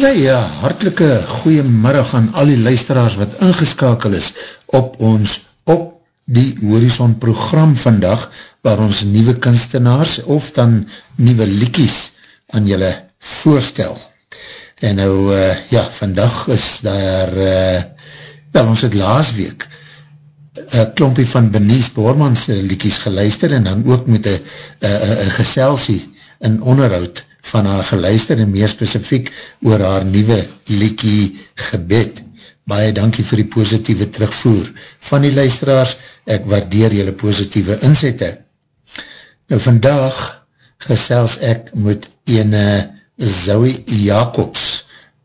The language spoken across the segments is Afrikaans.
Okay, ja, hartelike goeiemiddag aan al die luisteraars wat ingeskakel is op ons op die Horizon program vandag, waar ons nieuwe kunstenaars of dan nieuwe liekies aan julle voorstel. En nou, uh, ja, vandag is daar, uh, wel, ons het laas week een klompie van Benies Boormans liekies geluister en dan ook met een geselsie in onderhoud van haar geluister en meer specifiek oor haar nieuwe liekie gebed. Baie dankie vir die positieve terugvoer van die luisteraars. Ek waardeer julle positieve inzette. Nou vandag gesels ek met ene Zoe Jacobs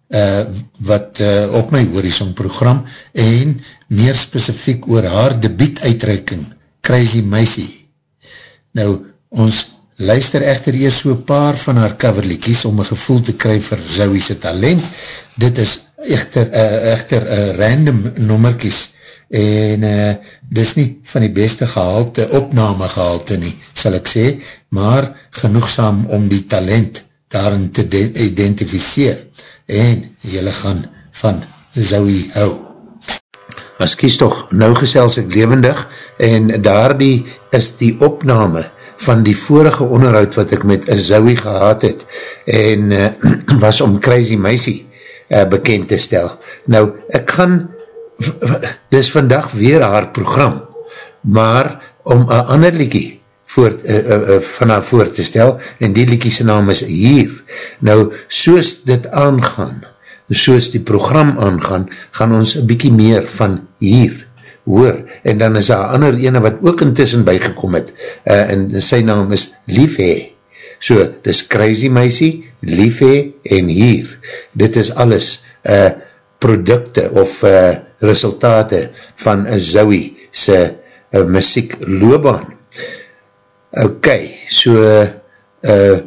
uh, wat uh, op my Horizon program en meer specifiek oor haar debiet uitreiking Crazy Maisie. Nou ons luister echter eers so paar van haar coverlikies om een gevoel te kry vir Zoe's talent. Dit is echter, uh, echter uh, random nommerkies en uh, dit is nie van die beste gehalte, opname gehalte nie, sal ek sê, maar genoegzaam om die talent daarin te identificeer en jylle gaan van Zoe hou. As kies toch, nou gesels ek levendig en daar die is die opname van die vorige onderhoud wat ek met Zoe gehad het en uh, was om Crazy Maisie uh, bekend te stel. Nou, ek gaan dis vandag weer haar program, maar om een ander liekie voort, uh, uh, uh, van haar voor te stel en die liekie sy naam is Hier. Nou, soos dit aangaan, soos die program aangaan, gaan ons een bykie meer van Hier hoor, en dan is daar ander ene wat ook intussen bygekom het, uh, en sy naam is Liefhe. So, dis Crazy Maisie, Liefhe en Hier. Dit is alles uh, producte of uh, resultate van Zoe sy uh, muziek loobaan. Ok, so uh,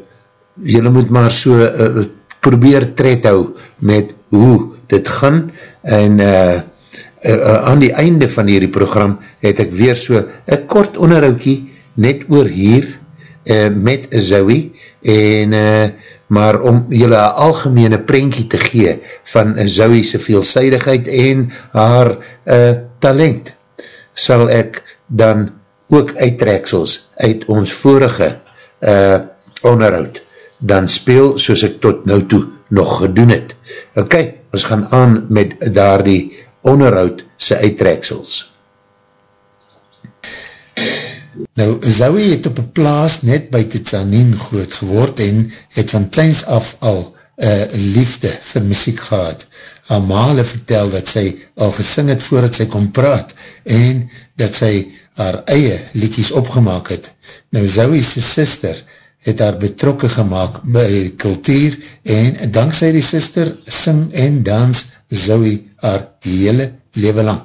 jylle moet maar so uh, probeer tred hou met hoe dit gaan en uh, uh, aan die einde van hierdie program het ek weer so een kort onderhoudkie net oor hier uh, met Zoe en uh, maar om julle een algemene prentje te gee van Zoe sy veelzijdigheid en haar uh, talent sal ek dan ook uittreksels uit ons vorige uh, onderhoud dan speel soos ek tot nou toe nog gedoen het. Ok, ons gaan aan met daar die onderhoud sy uittreksels. Nou, Zoe het op een plaas net by Titsanien groot geword en het van kleins af al uh, liefde vir muziek gehad. Haar male vertel dat sy al gesing het voordat sy kon praat en dat sy haar eie liedjes opgemaak het. Nou, Zoe's sister het haar betrokke gemaakt by kultuur en dankzij die sister sing en dans Zoe haar hele leven lang.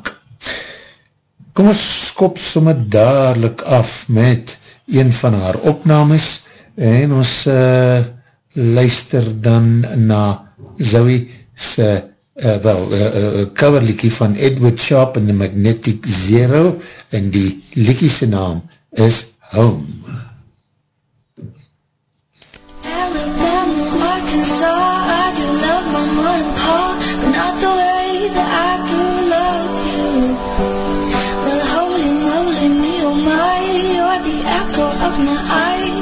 Kom ons skop somme dadelijk af met een van haar opnames en ons uh, luister dan na Zoe se uh, wel, uh, uh, coverlikkie van Edward Sharp en the Magnetic Zero en die likkie se naam is Home. Alabama, Arkansas, I do love my mom my eye.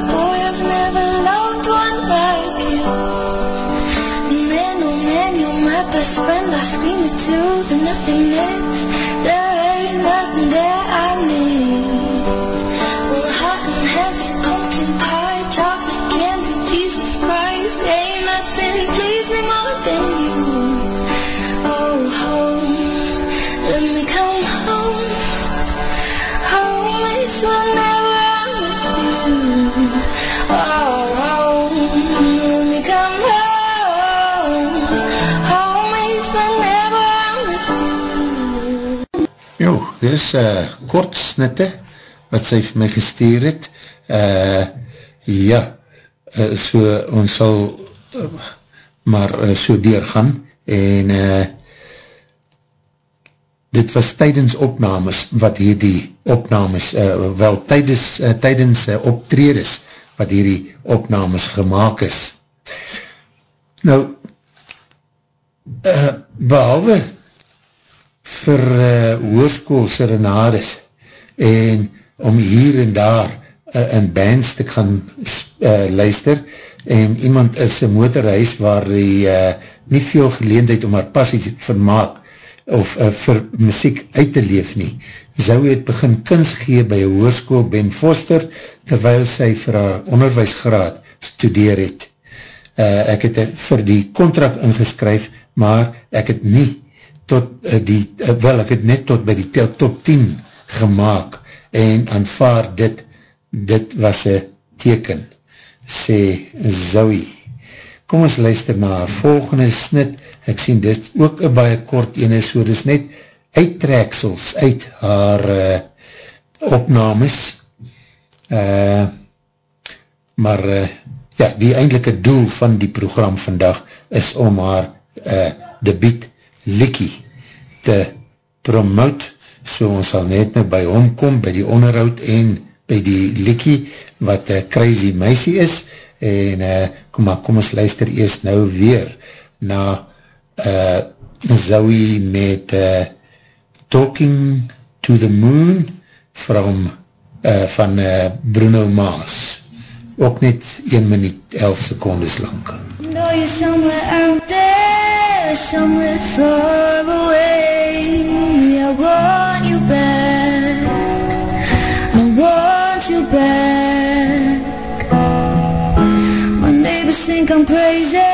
Dit is uh, kort snitte wat sy vir my gestuur het. Uh, ja, uh, so ons sal uh, maar uh, so deurgaan en uh, dit was tydens opnames wat hier die opnames, uh, wel tydens, uh, tydens uh, optredes wat hier die opnames gemaakt is. Nou, uh, behalwe vir uh, hoerskoel serenades en om hier en daar uh, in bands te gaan uh, luister en iemand is een motorhuis waar die uh, nie veel geleendheid om haar passie vermaak of uh, vir muziek uit te leef nie. Zou het begin kunst gee by een hoerskoel Ben Foster terwyl sy vir haar onderwijsgraad studeer het. Uh, ek het vir die contract ingeskryf, maar ek het nie tot uh, die, uh, wel ek het net tot by die top 10 gemaakt en aanvaar dit, dit was een teken, sê Zoe. Kom ons luister na haar volgende snit, ek sien dit ook een baie kort ene, so dit is net uittreksels uit haar uh, opnames, uh, maar uh, ja, die eindelike doel van die program vandag is om haar uh, debiet Likkie te promote so ons sal net nou by hom kom, by die onderhoud en by die liekie wat uh, crazy meisie is. En uh, kom maar, kom ons luister eerst nou weer na uh, Zoe met uh, Talking to the Moon from, uh, van uh, Bruno Maas ook net 1 minuut 11 secondes lang. Know you're somewhere out somewhere far away I want you back. I want you back. My neighbors think I'm crazy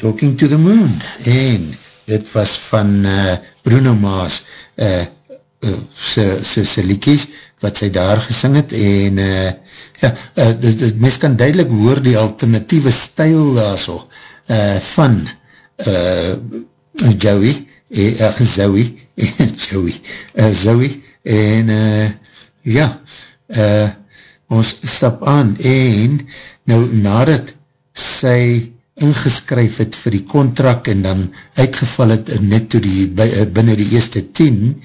Talking to the Moon en dit was van uh, Bruno Maas uh, uh, sy, sy liekies wat sy daar gesing het en uh, ja, uh, dit, dit, mens kan duidelik hoor die alternatieve stijl daar so uh, van uh, Joey uh, Zoe Joey uh, Zoe en uh, ja uh, ons stap aan en nou nadat sy ingeskryf het vir die contract en dan uitgeval het net toe die, eh, binnen die eerste 10,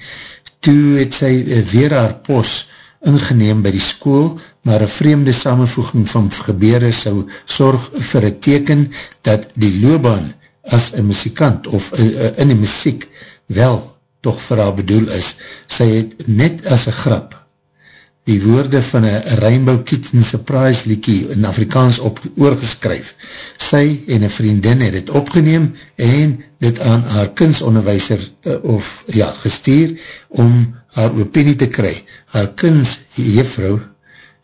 toe het sy eh, weer haar pos ingeneem by die school, maar een vreemde samenvoeging van gebeure sou sorg vir een teken dat die loopbaan as een muzikant of uh, in die muziek wel toch vir haar bedoel is. Sy het net as een grap die woorde van een Rainbow Kitten Surprise liekie in Afrikaans op oorgeskryf. Sy en een vriendin het het opgeneem en dit aan haar kunstonderwijzer uh, of ja, gestuur om haar opinie te kry. Haar kunstjefrou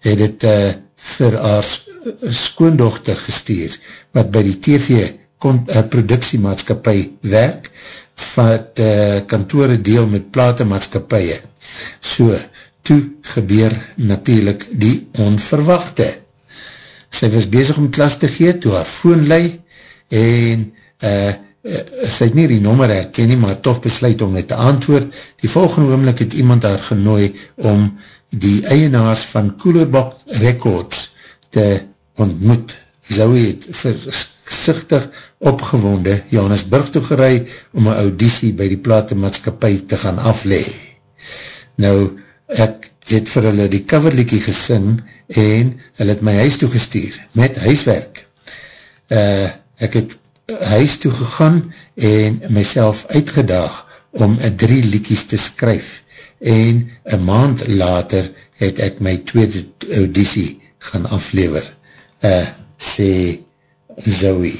het het uh, vir haar skoondochter gestuur wat by die TV uh, productiemaatskapie werk wat uh, kantore deel met platemaatskapie. So, toe gebeur natuurlijk die onverwachte. Sy was bezig om klas te gee, toe haar phone lei, en uh, uh, sy het nie die nommer herken nie, maar toch besluit om het te antwoord. Die volgende oomlik het iemand haar genooi om die eienaars van Coolerbok Records te ontmoet. Zoe het versichtig opgewonde Johannesburg toegerei om een auditie by die platemaatskapie te gaan aflee. Nou, ek het vir hulle die coverliekie gesing en hulle het my huis toegestuur met huiswerk. Uh, ek het huis toe gegaan en myself uitgedaag om drie liekies te skryf en een maand later het ek my tweede auditie gaan aflever, uh, sê Zoe.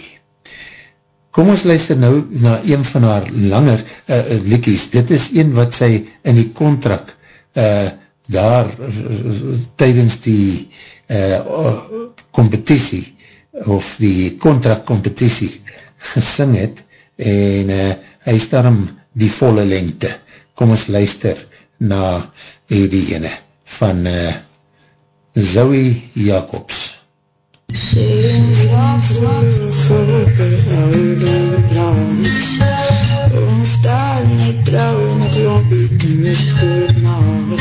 Kom ons luister nou na een van haar langer uh, liekies. Dit is een wat sy in die contract uh, daar tydens die uh, competitie of die contract competitie gesing het en uh, hy is daarom die volle lengte. Kom ons luister na die ene van uh, Zoe Jacobs. Sinds wat voor de oude langs Ons daar nie trouw en ek loop die mis goed maak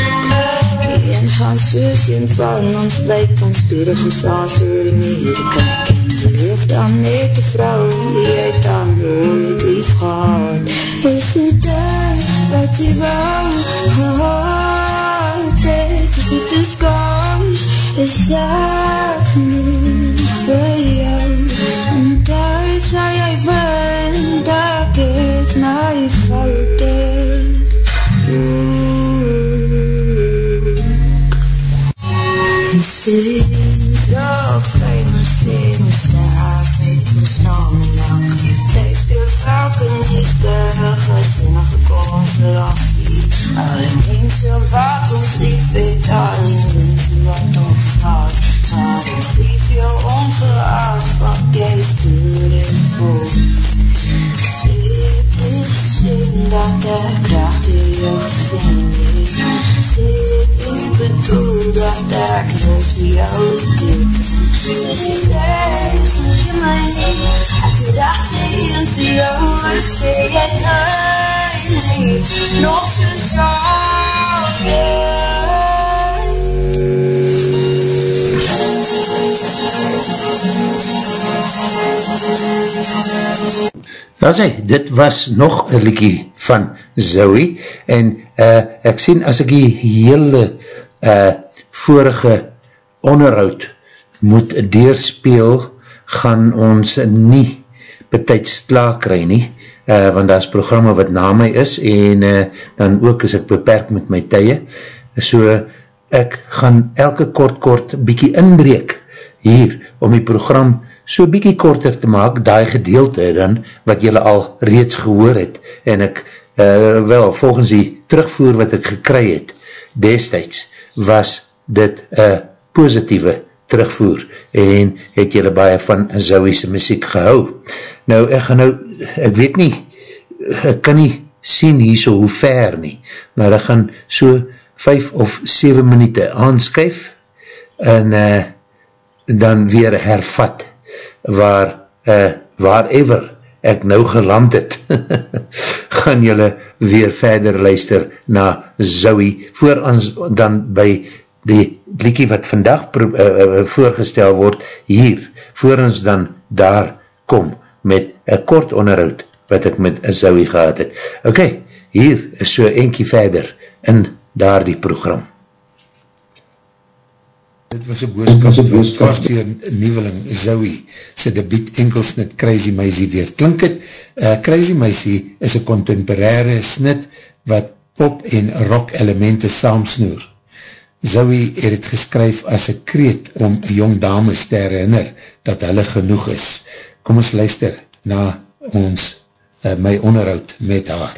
Een gaan soos een van ons lyk ons bere gesaas oor die meer kyk En leef dan met die vrou die jy dan nooit lief gehad Is die ding wat jy wou? Gehad het Is die toekomst is ek nie vir jou? En tyd sal jy vind lach Alle mense wat ons lief het, alle mense wat ons haat, nog vir jou teken. Soos jy sê, voel jy my nie, ek gedacht in vir jou, sê jy nee, nee, nog so Daar sê, dit was nog een liekie van Zoe en uh, ek sien as ek die hele uh, vorige onderhoud moet deerspeel, gaan ons nie betijds klaar kry nie, uh, want daar is programma wat na my is, en uh, dan ook is ek beperk met my tye, so ek gaan elke kort kort bykie inbreek hier, om die program so bykie korter te maak, die gedeelte dan, wat jylle al reeds gehoor het, en ek, uh, wel, volgens die terugvoer wat ek gekry het, destijds, was dit een positieve terugvoer, en het jylle baie van Zoe's muziek gehou. Nou, ek gaan nou, ek weet nie, ek kan nie sien hier so hoe ver nie, maar ek gaan so 5 of 7 minuute aanskuif en uh, dan weer hervat waar uh, whatever ek nou geland het gaan jylle weer verder luister na Zoe voor ons dan by die liekie wat vandag uh, uh, voorgestel word hier, voor ons dan daar kom met een kort onderhoud wat ek met Zoe gehad het. Ok, hier is so enkie verder in daar die program. Dit was een boodskap, door Nieuweling Zoe, sy debiet enkelsnit Crazy Maisie weer klink het. Uh, Crazy Maisie is een contemporaire snit wat pop en rock elemente saamsnoer. Zoe het het geskryf as een kreet om jong dames te herinner dat hulle genoeg is. Kom ons luister na ons uh, my onderhoud met haar.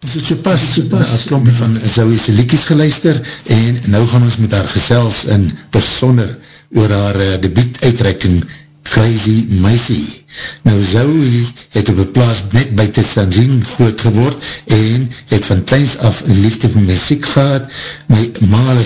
Ons het so pas, so pas, na klompie van Zoe's liekies geluister en nou gaan ons met haar gesels in personder oor haar uh, debiet uitreiking Crazy Maisie. Nou Zoe het op een plaas net buiten Sanzien groot geword en het van kleins af liefde van muziek gehad. My male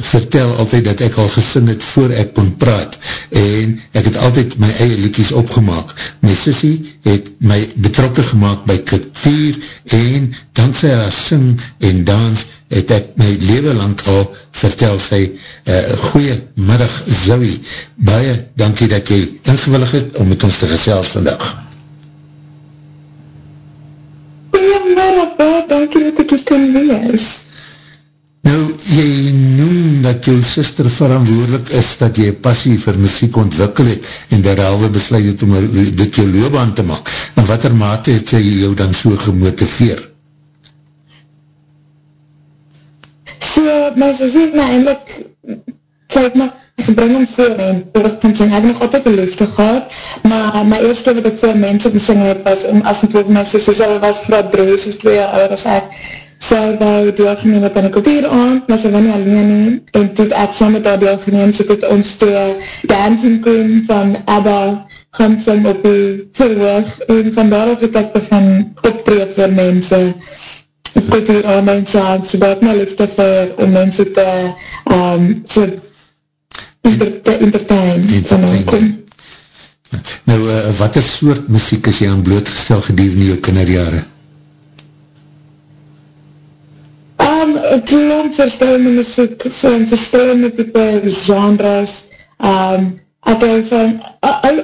vertel altyd dat ek al gesing het voor ek kon praat en ek het altyd my eie liedjes opgemaak. My sissie het my betrokken gemaakt by kultuur en dankzij haar sing en dans het ek my leven lang al vertel sy uh, goeie middag Zoe, baie dankie dat jy ingewillig het om met ons te gesels vandag. Goeiemiddag, baie dankie dat ek jy kan wees. Nou, jy noem dat jou sister verantwoordelik is dat jy passie vir muziek ontwikkel het en derhalwe besluit het om dit jou loopbaan te maak. En wat er mate het sy jou dan so gemotiveer? So, maar sy sê my eindelijk, sy het my gebring om voor my terugpunt en ek nog altijd een liefde gehad, maar my eerste wat ek voor mense gesing het was, om as ek ook my sê, sy was graad 3, sy is 2 jaar ouder as ek, sy wou deelgeneem op in die kultuur aand, maar sy wou nie alleen nie, en toe het ek saam met haar deelgeneem, so het ons toe Dancing Queen van ABBA gaan sing op die verhoog, en van daarop het ek begin optreed vir mense, kultuur aand en so aan, so dat my liefde vir om mense te, um, so, te entertain, entertain. Nou, uh, wat er soort muziek is jy aan blootgestel gedurende jou kinderjare? klomp verskillende muziek van verskillende type genres um, ek hou van ou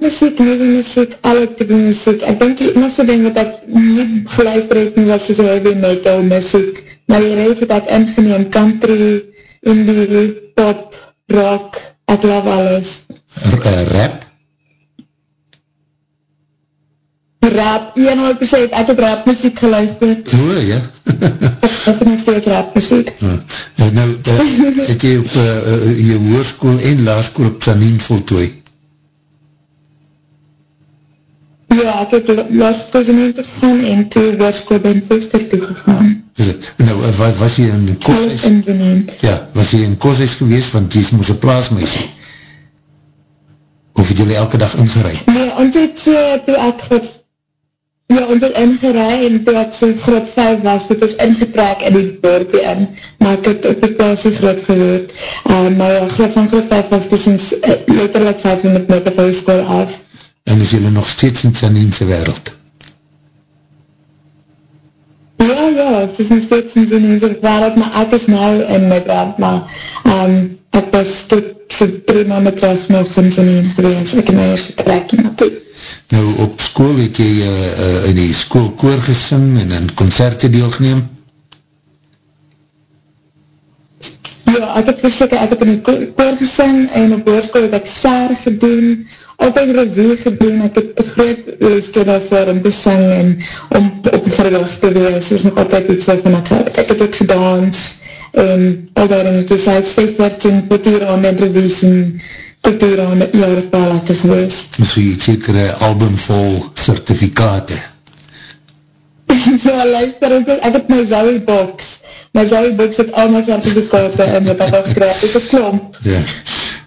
muziek, nieuwe muziek alle type muziek ek denk die enige ding wat ek nie geluister het nie was soos heavy metal muziek maar die reis het ek ingeneem country, indie, pop rock, ek love alles R uh, rap? rap, 100% ek het rap muziek geluister o ja is nog steeds rap muziek. Ja. Nou, uh, het jy op uh, uh, jou hoerskoel en laarskoel op Sanien voltooi? Ja, ek het laarskoel Sanien gegaan en toe hoerskoel ben Vester toegegaan. Nou, was, was jy in Koshuis? Ja, was jy in Koshuis geweest, want jy moes een plaasmeisje. Of het jy elke dag ingereid? Nee, ons het so, toe ek het Ja, ons het ingerei en toe ek so groot 5 was, het ons ingetrek in die dorpie in, maar ek het op die plaasie groot gehoord. Uh, maar ja, groot van groot 5 was dus ons uh, letterlijk 500 meter van die school af. En is julle nog steeds in Saniense wereld? Ja, ja, het is nog steeds in Saniense wereld, maar ek is nou in my brand, maar um, ek was tot so drie maanden terug nog in Saniense geweest, ek het my eerst getrek naartoe. Nou op school het jy uh, uh, in die school koor gesing en in concerte deelgeneem? Ja, ek het verseker, ek het in die koor gesing en op woordskool het ek saar gedoen, altijd revue gedoen, ek het groot liefde daarvoor om te sing en om op verwacht te wees, is nog altijd iets wat van ek het, ek het ook gedans en al daarin, het is uit steekwerking, kultuur aan en revisie, kultuur aan die jaarspalake gewees. So jy het album vol certificate. ja, luister, ek het my box, my Zowie box het al my certificate in wat ek al dit is klomp. Ja.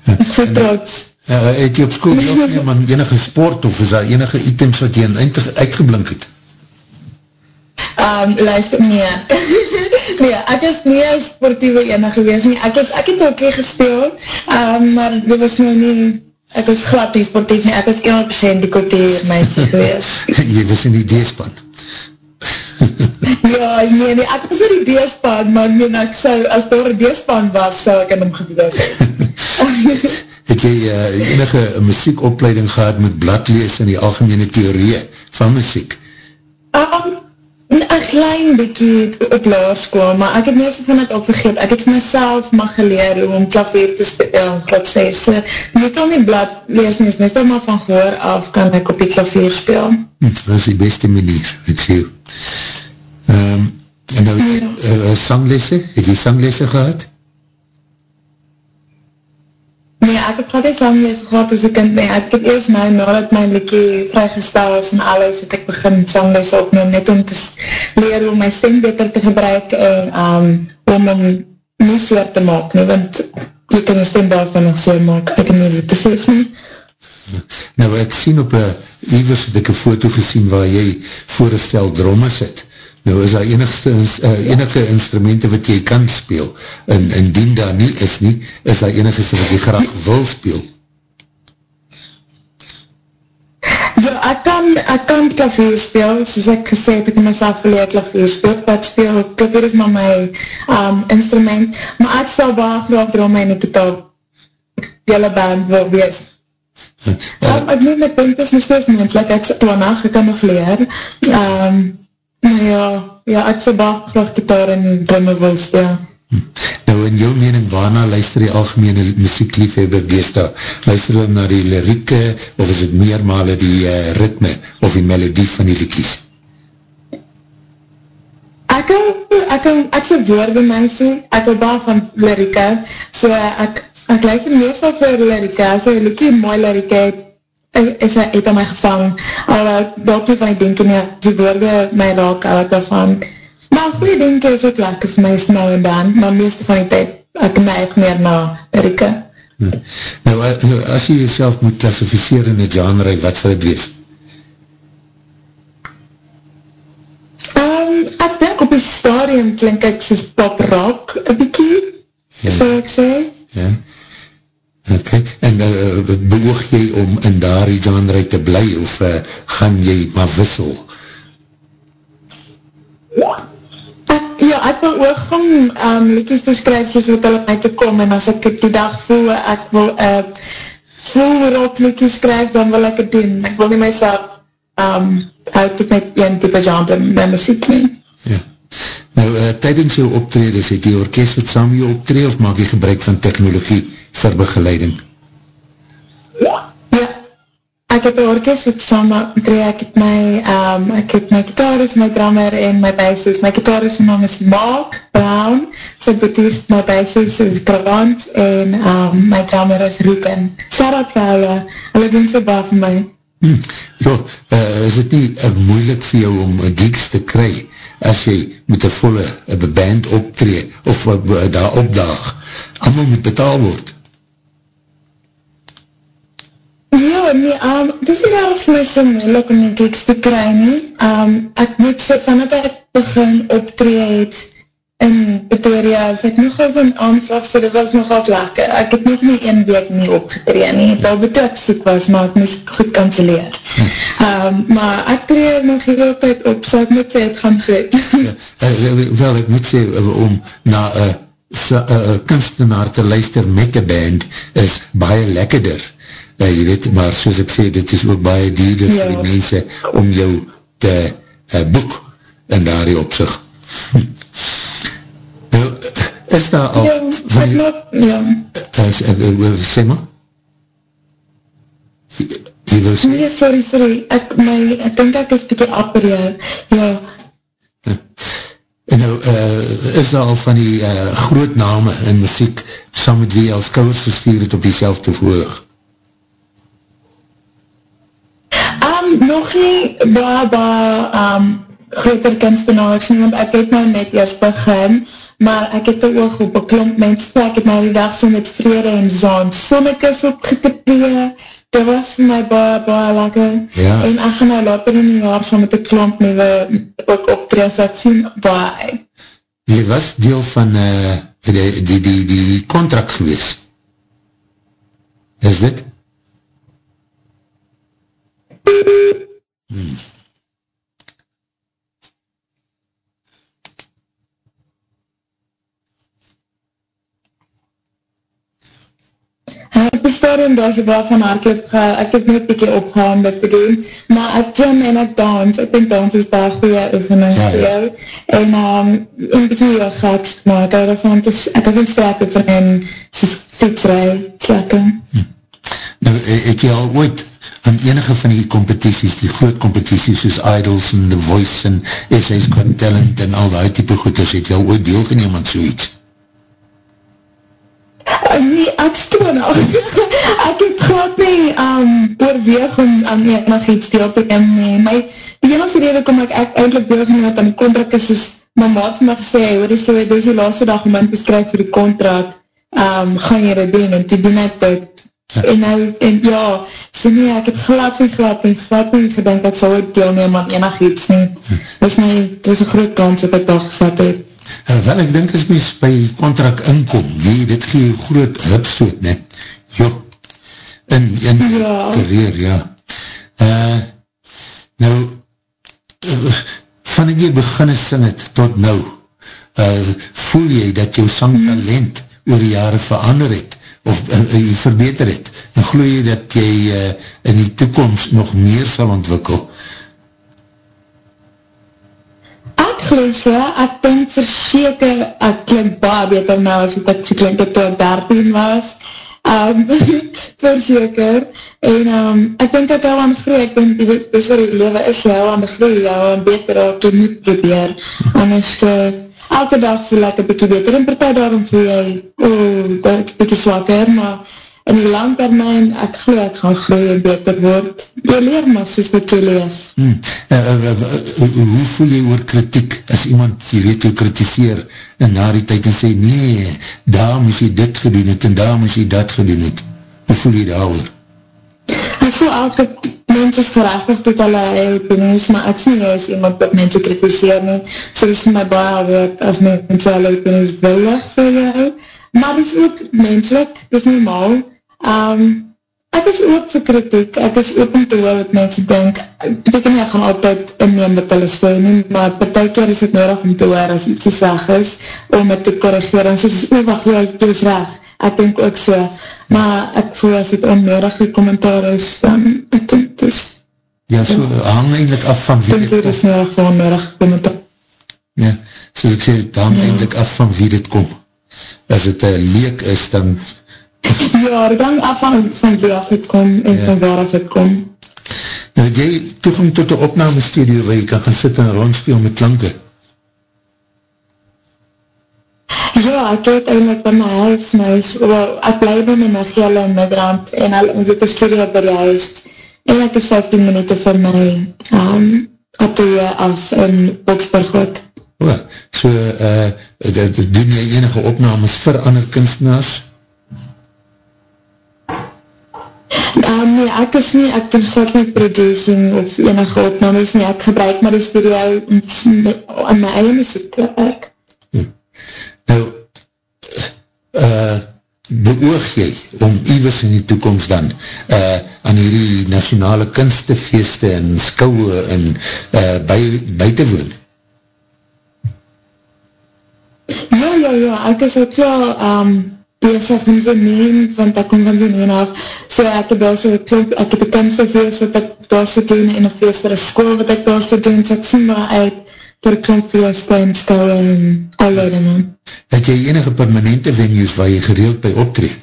Ek is trots. Uh, het jy op school deelgeneem aan enige sport of is daar enige items wat jy in uitgeblink het? Um, luister, nee. nee, ek is nie een sportieve ene gewees nie. Ek het, ek het ook nie gespeeld, um, maar dit was nou nie, ek was glad nie sportief nie. Ek was 100% die koteer meisje gewees. Jy was in die D-span? ja, nee, nee, ek was in die D-span, maar nee, ek sou, as daar een D-span was, sou ek in hom gewees. Het jy uh, enige muziekopleiding gehad met bladlees in die algemene theorie van muziek? Um, een klein bykie op laarskool, maar ek het meestal van het opgegeet. Ek het myself mag geleer om klavier te speel, klap sê. So, meestal nie blad lees nie, meestal maar van gehoor af kan ek op die klavier speel. Hm, dat is die beste manier, ek sê. Um, en nou, ja. uh, sanglese, het jy sanglese gehad? Nee, ek het gehad die sangles gehad as een kind, nee, ek het eerst nou, nadat my liekie vrygestel is en alles, het ek begin sangles opneem, net om te leer om my stem beter te gebruik en um, om om nie soor te maak, nie, want jy kan die stem daarvan nog soor maak, ek nie dit te sef nie. Nou, ek sien op een, evers het ek een foto gesien waar jy voorstel dromme sit, Nou is daar enigste, uh, enige instrumenten wat jy kan speel, en indien daar nie is nie, is daar enige wat jy graag wil speel? Ja, ek kan, ek kan klavier speel, soos ek gesê het, ek in myself geleer klavier speel, wat speel, klavier is maar my um, instrument, maar ek sal baie graag drom in die totaal hele band wil wees. Uh, um, ek neem my punt is nog steeds moendlik, ek sal nog, ek kan nog leer, um, Ja, ja, ek so baie graag gitaar en drumme wil speel. Nou, in jou mening, waarna luister die algemene muziekliefhebber geesta? Luister hulle na die lirieke, of is het meermale die uh, ritme, of die melodie van die liekies? Ek ek ek so woorde mense, ek wil baie van lirieke, so ek, ek luister meestal vir lirieke, as een liekie mooi lirieke het, is hy het aan my gevang, al dat nie van die denken nie, die woorde my raak, al dat daarvan, Maar goeie denke is ook lekker vir my nou en dan, maar meeste van die tijd, ek neig meer na Rike. Hm. Nou, nou, as jy jyself moet klassificeer in die genre, wat sal het wees? Um, ek denk op die stadium klink ek soos pop rock, een bykie, ja. so ek sê. Ja. Ok, en uh, beoog jy om in daar die genre te bly, of uh, gaan jy maar wissel? Ek, ja, ek wil ook om um, liedjes te skryf soos wat hulle my te kom en as ek die dag voel, ek wil uh, voel rock liedjes skryf, dan wil ek het doen. Ek wil nie myself um, uit op met een type genre met muziek nie. Ja. Nou, uh, tydens jou optredes, het die orkest wat saam jou optred of maak jy gebruik van technologie vir begeleiding? Ja, ek het een orkest wat saam optred, ek het my, um, ek het my gitarist, my drummer en my bassist. My gitarist naam is Mark Brown, sy betiest my bassist is Gravant en um, my drummer is Ruben. Shout out vir hulle, hulle doen so baar vir my. Hmm, jo, uh, is het nie uh, moeilik vir jou om uh, gigs te kry as jy met een volle uh, band optree of uh, daar opdaag? Allemaal moet betaal word. Ja, nee, um, het is nie daar vir my so moeilik om die gigs te kry nie. Um, ek moet so, vanaf ek begin optree het in Pretoria, is ek nog as een aanvraag, so dit was nogal lekker. Ek het nog nie een week nie opgetree nie, wel beto ek soek was, maar ek moest goed kanseleer. Um, maar ek tree nog hier altijd op, so ek moet sê, het gaan goed. ja, uh, wel, ek moet sê, om na een uh, uh, kunstenaar te luister met die band, is baie lekkerder uh, jy weet, maar soos ek sê, dit is ook baie dierder ja. vir die mense om jou te uh, boek in daar die opzicht. Hm. Nou, is daar al... Ja, van, ek ja. As, uh, uh, sê maar? Jy wil sê? Nee, sorry, sorry, ek, my, ek denk ek is bieke apper, ja. ja. En nou, uh, is daar al van die uh, groot name in muziek, saam met wie als kouwers gestuur het op die self te nog nie baie, baie um, groter kunstenaars nie, want ek het nou net eers begin, maar ek het ook op een klomp mens, ek het nou die dag so met vrede en zon, sonnekus opgetree, dit was vir my baie, baie lekker, ja. en ek gaan nou later in die jaar so met een klomp nieuwe ook optree, so ek sien baie. Jy was deel van uh, die, die, die, die contract gewees, is dit? Hmm. Ek en daar is waar van haar, ek het, ek het net bykie opgehaam wat te doen, maar ek jam en ek dans, ek denk dans is daar goeie oefening ja, vir jou, en um, een bykie jou gaat, maar ek hou daarvan, ek heb een strakke van en fietsrij, strakke. Hm. Nou, het jy al ooit aan enige van die competities, die groot competities soos Idols en The Voice en SA's Got Talent en al die type goeders, het al ooit deelgeneem aan soeits? Uh, nee, ek stoon al. ek het glad nie um, oorweeg om aan um, enig iets deel te neem nie. My, die enige rede kom ek, ek eindelijk deelgeneem het aan die contract is, is my maat my gesê, hoor, is so, dit is die laatste dag om in te skryf vir die contract, um, gaan jy dit doen, en toe doen ek dit, En nou, en ja, so nee, ek het glad nie, glad nie, glad nie gedink dat sal ek deelneem aan enig iets nie. Dis my, dit is een groot kans dat ek dag gevat het. Uh, wel, ek dink as mys by contract inkom, wie, dit gee groot hupstoot, ne? Jo, in, in ja. karrier, ja. Uh, nou, uh, van ek jy beginne sing het tot nou, uh, voel jy dat jou sangtalent mm. oor die jare verander het? Of uh, uh, verbeter het, en geloof jy dat jy uh, in die toekomst nog meer sal ontwikkel? Ek geloof so, ek denk verseker, ek klink baie beter nou as ek geklink het toe ek 13 was, um, verseker, en um, ek denk dat al aan groei, ek denk, dit is waar die leven is, jy al aan groei, jy al aan beter, ek moet probeer, anders, uh, elke dag voel ek een bykie beter, en partij daarom voel jy, oh, dat is bykie swakker, maar in die lang termijn, ek geloof ek gaan groeien en beter word. Jy leer maar soos wat jy leef. Hmm. Uh, uh, uh, uh, hoe voel jy oor kritiek, as iemand, jy weet, jou kritiseer en na die tyd en sê, nee, daar moes jy dit gedoen het en daar moes jy dat gedoen het. Hoe voel jy daar oor? Ek voel altyd, mens is gerechtig tot hulle opinies, maar ek sê nie as iemand wat mense kritiseer nie, so is my baie woord as mense hulle opinies willig vir jou, maar dit is ook menselijk, dit is normaal, Um, ek is ook vir kritiek, ek is ook om te hoor wat mense denk, beteken ek gaan altyd inneem wat hulle sê nie, maar per ty keer is het nodig om te hoor as iets sag is, om het te korrigeer, en soos, o, wacht, jy, jy is reg, ek denk ook so, maar ek voel as het onnodig die kommentaar is, dan ek denk het is, Ja, so hang eindelijk af van wie dit kom. is nodig vir onnodig kommentaar. Ja, so ek sê, het hang ja. eindelijk af van wie dit kom. As het een leek is, dan Ja, dit hang af van, van wie af het kom en ja. van waar af het kom. Nou, het jy toegang tot die opname studio waar jy kan gaan sit en rondspeel met klanke? Ja, ek het eindelijk by my huis, my huis, well, ek blijf by my gele in Midrand en al ons het een studio by die huis en ek is 15 minuut van my um, atelier af in Boksburg ook. O, so, uh, doen jy enige opnames vir ander kunstenaars? Um, nee, ek is nie, ek doen glad nie producing of enige opnames nie, ek gebruik maar die studio aan my eie muziek te werk. Hm. Uh, beoog jy om iwis in die toekomst dan uh, aan hierdie nationale kunstefeeste en skouwe en uh, by, by te woon? Ja, ja, ja, ek is ook wel um, bezig in sy neem, want ek kom van sy neem af, so ek het daar so klomp, ek het een kunstfeest wat ek daar so doen, en een feest vir een school wat ek daar so doen, so ek sien maar uit vir klumpfeest en stel en alle dinge. Het jy enige permanente venues waar jy gereeld by optreed?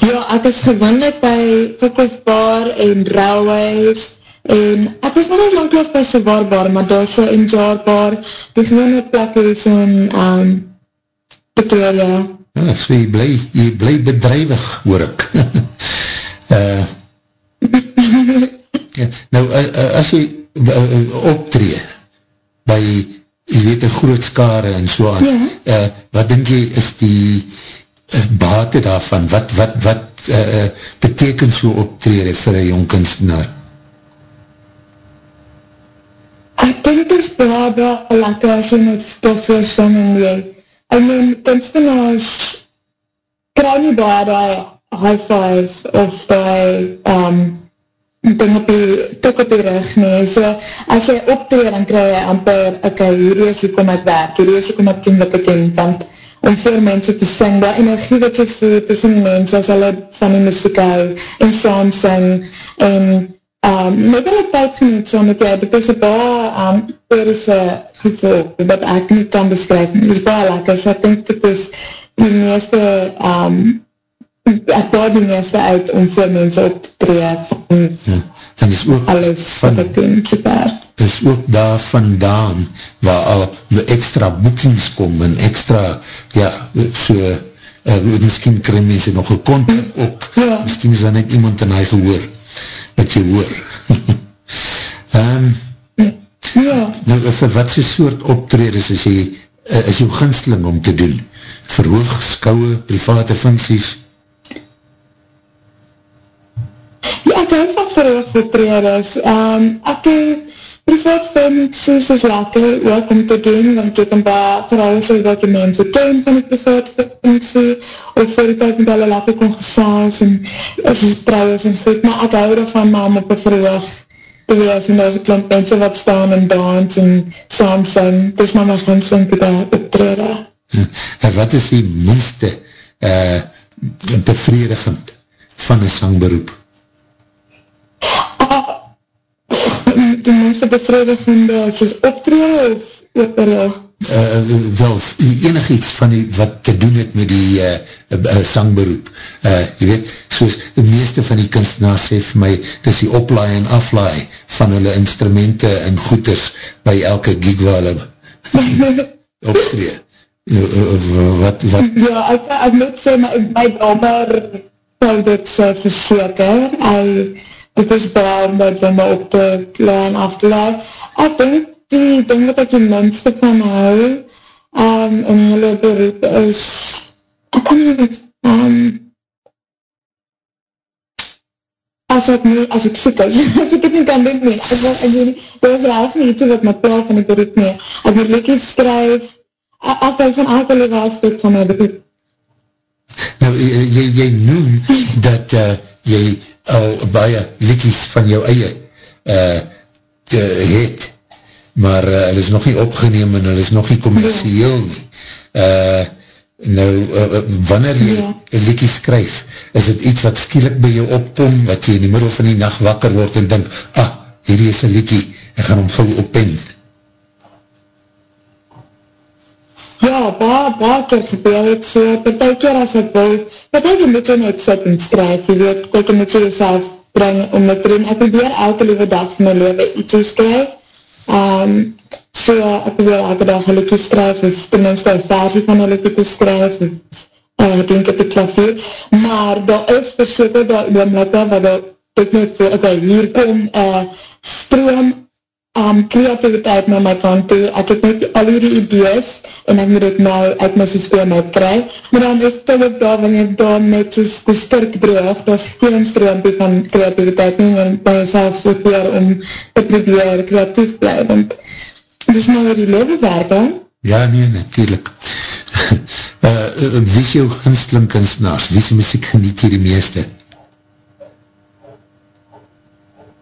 Ja, ek is gewoonlik by Fokofbar en Railways, en ek is nog eens lang by Savarbar, maar daar is so in Jaarbar, die gewone plek is in um, Pretoria. Ja, so jy bly, jy bly bedrijwig, hoor ek. uh, ja, nou, uh, as jy uh, optree by, jy weet, een groot skare en so aan, ja. uh, wat denk jy is die uh, bate daarvan? Wat, wat, wat uh, betekent so optrede vir een jong kunstenaar? Ek denk het is baie lekker as jy met stoffe sing en jy I mean, kunstenaars kry nie baie die high five of die um, ding op die tok op die rug nie. So, as jy optreed, dan kry jy amper, ok, hier is hoe kom ek werk, hier is hoe kom ek doen wat ek doen, want om vir mense te sing, die energie wat jy voel tussen mense, as hulle van die muziek hou, en saam sing, en um, net hulle tyd geniet saam met jy, dit is een baie um, oorse gevoel, wat ek nie kan beskryf, dit is baie lekker, so ek denk dit is die meeste, um, ek baie die meeste uit om vir mense op te tree, van ja, en is ook alles van, wat ek doen, super. is ook daar vandaan, waar al die extra boekings kom, en extra, ja, so, uh, miskien kry mense nog een konten op, ja. miskien is daar net iemand in hy gehoor, wat jy hoor. um, Ja. Nou, vir wat so soort optreders is jy, eh, is jou ginsling om te doen? Verhoog, skouwe, private funksies? Ja, ek hou van verhoog optreders. Um, ek privaat funksies is lekker ook om te doen, want jy kan baie verhoog so dat jy mense ken van die privaat funksie, of vir die tijd met hulle lekker kon gesaals en is trouwens en goed, maar ek hou ervan om op een verhoog te wees en daar is klomp mense wat staan en dans en saam sing. Dis maar my ginsling te daar optrede. En wat is die minste uh, bevredigend van een sangberoep? Ah, die minste bevredigende is optrede of optrede? uh, wel, enig iets van die, wat te doen het met die uh, uh, sangberoep. Uh, jy weet, soos die meeste van die kunstenaars sê vir my, dis die oplaai en aflaai van hulle instrumente en goeders by elke gig waar hulle optree. wat, wat? Ja, ek, ek moet sê, my, my damer sal dit so verseker, hy, dit is baar met om op te laan af te die ding wat ek die van hou, um, in hulle beroep is, ek kan nie wat, um, as ek nie, as ek het nie kan doen nie, ek wil, ek wil nie, iets wat my van die beroep nie, ek moet lekkie skryf, ek wil van elke lewe van my. Nou, jy, jy dat uh, jy al baie liedjes van jou eie uh, te, het, maar uh, hulle is nog nie opgeneem en hulle is nog nie commercieel nie. Uh, nou, uh, wanneer jy ja. een liedje skryf, is het iets wat skielik by jou opkom, wat jy in die middel van die nacht wakker word en denk, ah, hier is een liedje, ek gaan hom gauw oppen. Ja, baie, baie keer gebeur het so, partij keer as ek wil, partij keer moet jy net sit en skryf, jy weet, kijk, moet jy jezelf bring om het erin, ek probeer elke lieve dag van my leven iets skryf, um, so, ek probeer elke dag een liedje skryf, of tenminste een versie van een te skryf, of, uh, ek denk het die klavier, maar daar is versoeken, daar oomlikke, wat ek net voor, ok, hier kom, uh, stroom, um, kreativiteit na my kant toe, ek het net al die idees, en ek moet het nou uit my systeem uitkry, maar dan is het ook daar, wanneer daar net soos die sterk droog, daar is geen stroompie van kreativiteit nie, en by jyself probeer om te probeer kreatief bly, want het is nou die leven werk, he? Ja, nee, natuurlijk. uh, wie is jou ginsteling kunstenaars? Wie is die muziek geniet hier die meeste?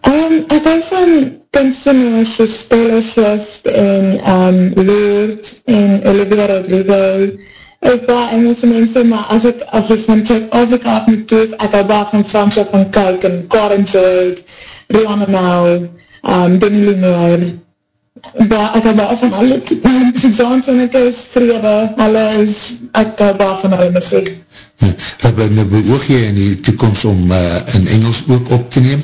Um, ek hou van kunstenaars so Stella Swift en um, Lourdes en Olivia Rodrigo is daar Engelse mense, maar as ek af ek van ek af moet toes, ek hou daar van Fransja van Kijk en Karen Zoid, Rihanna Mel, um, Denny Lenoir, daar, ek hou daar van alle Suzanne van ek is vrede, hulle is, ek hou daar van hulle muziek. Nou beoog jy in die toekomst om uh, in Engels ook op te neem?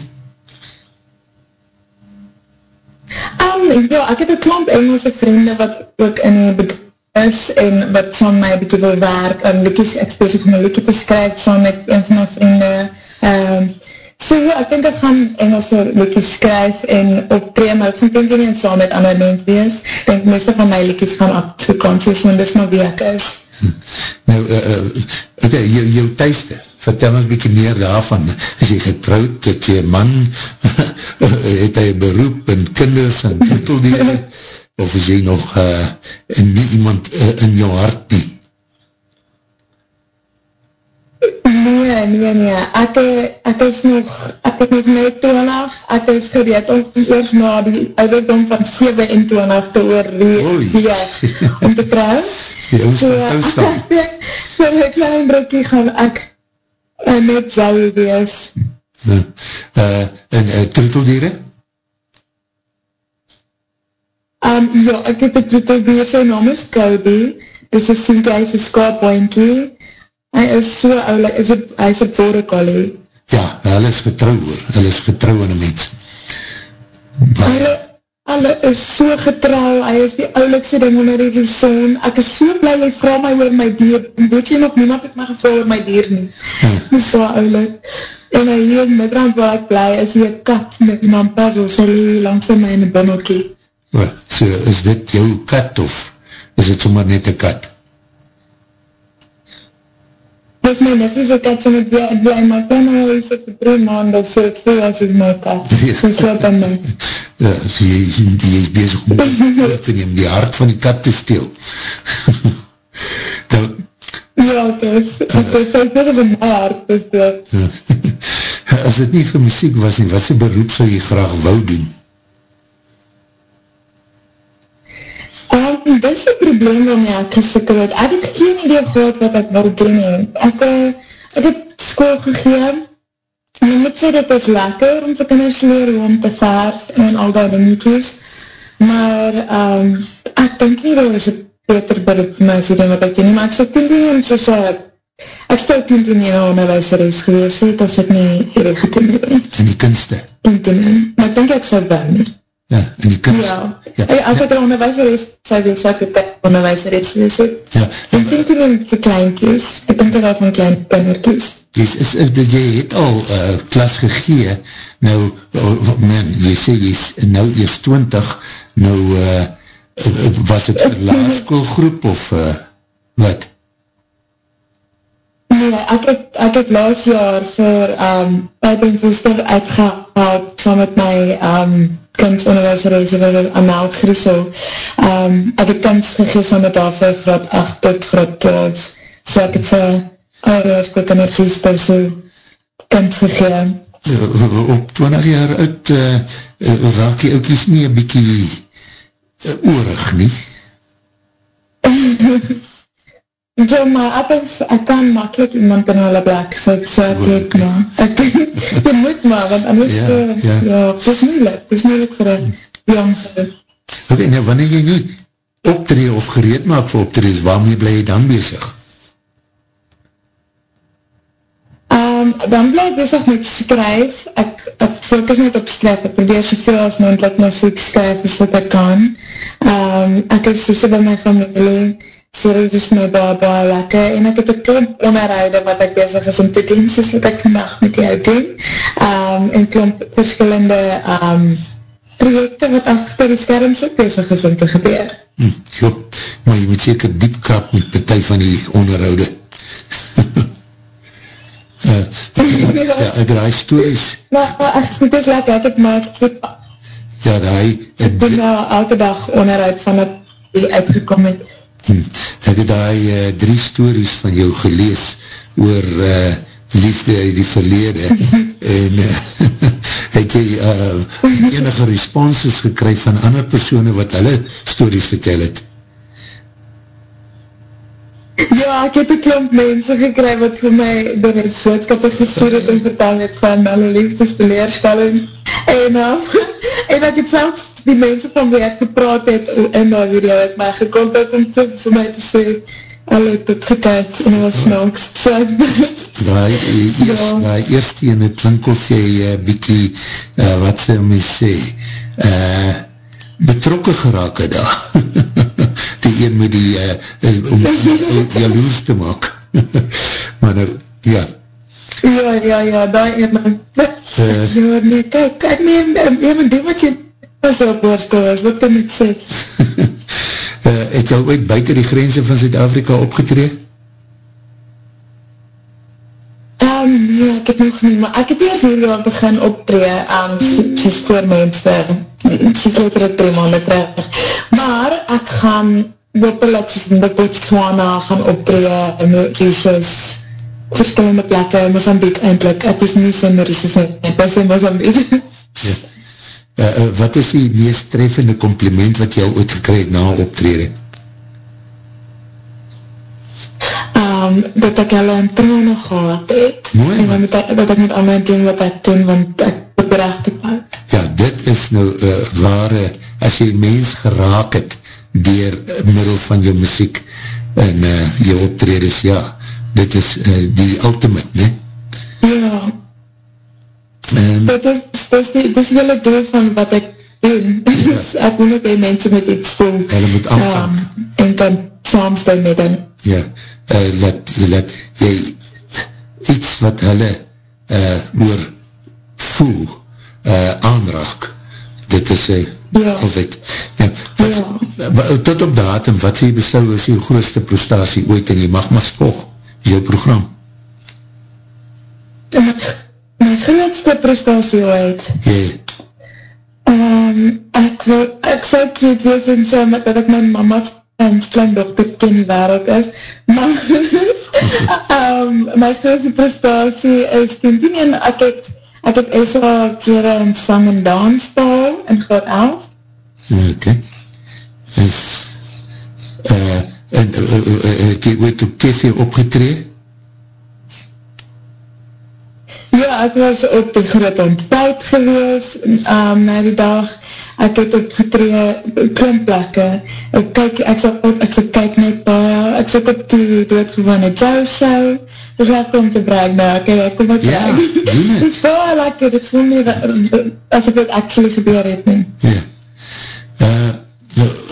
Um, ja, ek het een klomp Engelse vriende wat ook in die bedrijf is en wat van my bedoel wil werk en liedjes, ek spesig om een liedje te skryf saam met een van my vriende. Um, so ja, ek denk ek gaan Engelse liedjes skryf en optree, maar ek denk nie saam met ander mens wees. Ek denk meeste van my liedjes gaan op to conscious, want dis maar wie ek is. Hm. Nou, uh, uh, okay, jou, jou thuisde, vertel ons bykie meer daarvan, is jy getrouwd, het jy man, het hy beroep en kinders en titeldeer, of is jy nog uh, nie iemand uh, in jou hart nie? Nee, nee, nee, ek, ek is nog, ek is nog net 20, ek is gereed om eers na die ouderdom van 27 te oorweeg, om te trouw. Die ouderdom, so, ek, so een klein brokkie gaan ek uh, net zou wees. Uh, uh, en uh, troeteldieren? Um, ja, ek het een troeteldier, sy naam is Kobe, dis een sienke, hy is een skaapwainkie, hy is so oulik, is het, hy is een borekollie. Ja, hy is getrouw hoor, hy is getrouw in een mens. Hy, Hulle is so getrouw, hy is die oulikste ding onder die zon. Ek is so blij, hy vraag my oor my dier. En weet jy nog, niemand het my gevra oor my dier nie. Hy hm. is so oulik. En hy hier in Midrand waar ek blij, is hier kat met iemand puzzle, so hier langs my in die binnelkie. So, is dit jou kat of is dit sommer net een kat? Dis my nefie so kat, so met blij, blij maar kan hy is het vir drie maanden, so het voel as is my kat. So slaap aan my. Ja, so jy, jy is bezig om te neem, die hart van die kat te steel. nou, ja, het is, het is, het is een hart te steel. As het nie vir muziek was nie, wat sy beroep sal jy graag wou doen? Um, dit is die probleem waarmee ek gesikkel het. Ek het geen idee gehad wat ek wil doen. Ek, uh, ek het school Jy moet sê dit is lekker om te kinders leer om te verf en al die dingetjes, maar um, ek denk nie dat is een beter beroep vir my sê dan wat ek nie, maar ek sê tien dien soos ek, ek stel tien dien in een onderwijseres gewees het, as ek nie goed in het. In die kunste? Tien dien, maar ek denk ek sal wel nie. Ja, in die kunst. Ja, ja. Hey, as ek een onderwijzer is, sy sy ek een onderwijzer is, wees ek. Ja. Ek denk nie in die kleinkies, ek denk dat van klein kinderkies. Jy, is, is, jy het al uh, klas gegee, nou, oh, man, jy sê, jy is nou eerst 20, nou, uh, was het vir laarskoolgroep, of uh, wat? Nee, ek het, ek het laas jaar vir um, Pijpen Voester uitgehaald, saam met my um, kindsonderwijzeres vir Amel Griesel. Um, ek het kans gegees aan af vir graad 8 tot graad 12. So ek het vir ouders kwa kinderkies per so kans gegeen. Op 20 jaar uit uh, raak die oukies nie een bykie uh, oorig nie? Ja, maar ek, is, ek kan makkelijk iemand in hulle blik, so ek sê, ek maar, ek, jy moet maar, want anders, ja, uh, ja. ja, het is moeilijk, het is moeilijk vir een jong Ok, nou, wanneer jy nie optree of gereed maak vir optree, waarmee bly jy dan bezig? Um, dan bly ek bezig met skryf, ek, ek focus net op skryf, ek probeer soveel as moendlik muziek skryf as wat ek kan. Um, ek is soos by my familie, so dit is my baie, baie lekker, en ek het een klomp onderhouden wat ek bezig is om te doen, soos wat ek vandag met jou doen, um, en klomp verskillende um, projekte wat achter die skerms ook bezig is om te gebeur. Hm, jo, maar jy moet seker diep krap met partij van die onderhouden. uh, ja, ek draai stories. Maar, maar echt, dit is lekker, ek het maar, ja, draai, ek doen nou elke dag onderhoud van het die uitgekom het, Hm. Ek het daar uh, drie stories van jou gelees oor uh, liefde uit die verlede en uh, het jy uh, enige responses gekry van ander persoene wat hulle stories vertel het? Ja, ek het een klomp mense gekry wat vir my door het boodskap gestuur het en vertel het van hulle liefdesbeleerstelling en, uh, en ek het selfs die mense van wie ek gepraat het in die video het my gekontak om te, vir my te sê hulle het het gekyk en was snaks so Daai eers, ja. eerste ene klink of jy uh, bykie, uh, wat sy my sê uh, betrokke geraak het daar. Die een met die uh, om jaloers te maak. Maar nou, ja Ja, ja, ja, daar een man. Uh, ja, nee, kijk, kijk, nee, nee, nee, nee, wat jy Pas op, Boorskoos, wat kan ek sê? uh, het jy ooit buiten die grense van Zuid-Afrika opgetree? Um, nee, ek het nog nie, maar ek het eerst hier al begin optree, um, soos voor mense, soos lekker het drie maanden terug. Maar ek gaan, hopelijk soos in de Botswana gaan optree, in Mauritius, verskillende plekke, Mozambique eindelijk, ek is nie sê Mauritius nie, ek is in Mozambique. Ja. Uh, uh, wat is die meest treffende compliment wat jy al ooit gekry na optrede? Um, dat ek al een trane gehad het. Mooi, en dat, ek, dat ek met allemaal doen wat ek doen, want ek berecht het uit. Ja, dit is nou uh, ware, as jy mens geraak het, dier middel van jou muziek en uh, jou optredes, ja, dit is uh, die ultimate, ne? Ja. Um, dit is dis die, dis die hele doel van wat ek doen. Ja. ek moet ook die mense met iets voel. Hulle moet afvang. Um, en dan saamstel met hen. Ja, uh, laat, laat jy iets wat hulle uh, oor voel uh, aanraak. Dit is uh, ja. altijd. Ja, wat, ja. Tot op datum, wat jy bestel is jou grootste prestatie ooit en jy mag maar spog, jou program? Ja, my grootste prestatie ooit. Yeah. Um, ek wil, ek sal kreet wees en sê met dat ek my mama en klein dochter ken die wereld is, maar um, my grootste prestatie is ten dien en ek het, ek het Esra kere in sang en dans behou in graad 11. Ok. Is, uh, en, uh, het op TV opgetreed? Ja, ek was op die groot ontbijt gewees, um, na die dag, ek het opgetree, klimplekke, ek kyk, ek sal, ek sal kyk net baie, ek sal op die doodgewone Joe show, lekker om te breek, nou, ok, ek kom wat ja, doen het. Dit is lekker, dit voel nie, ek dit actually gebeur het, nie. Ja, okay,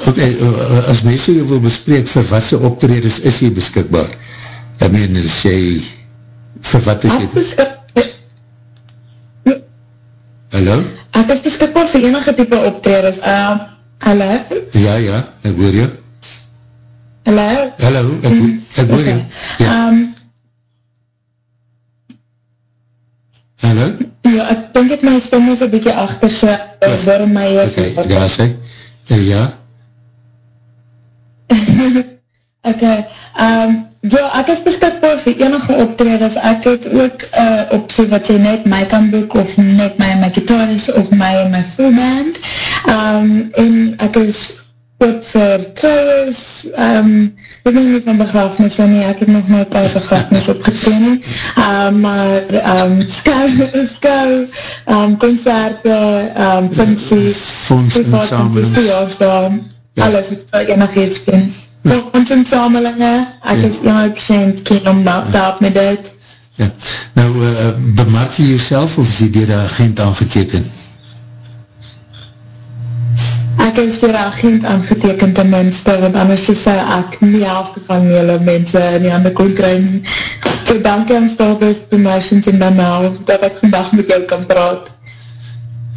uh, as mense jou wil bespreek vir wat sy optreders is jy beskikbaar? I mean, is jy vir wat is jy? Hallo? Ek is beskikbaar vir enige type optreders. Uh, hallo? Ja, ja, ek hoor jou. Hallo? Hallo, ek, ek hoor jou. Ja. Um, Hallo? Ja, ek denk het my stem is een beetje achter ja. waarom my... Ok, daar is hy. Ja. ok, um, ja, ek is beskikbaar vir enige optreders, ek het ook uh, optie wat jy net my kan boek, of net my my gitaris, of my en my full band, um, en ek is ook vir trouwens, um, ek weet nie van begrafenis, nie, ek het nog nooit uit begrafenis opgetreen, um, maar um, skou, skou, um, concerte, um, funksies, insamelings, ja. alles wat ek enig iets doen. Ons insamelinge, ek ja. is om daar met dit. Ja. Nou, uh, bemerk jy jyself of is jy dier die agent aangeteken? Ek is dier die agent aangeteken ten minste, want anders is ek nie helfte van jylle mense in die handen kon kry. So dankie aan Starburst Promotions en dan nou, dat ek vandag met jou kan praat.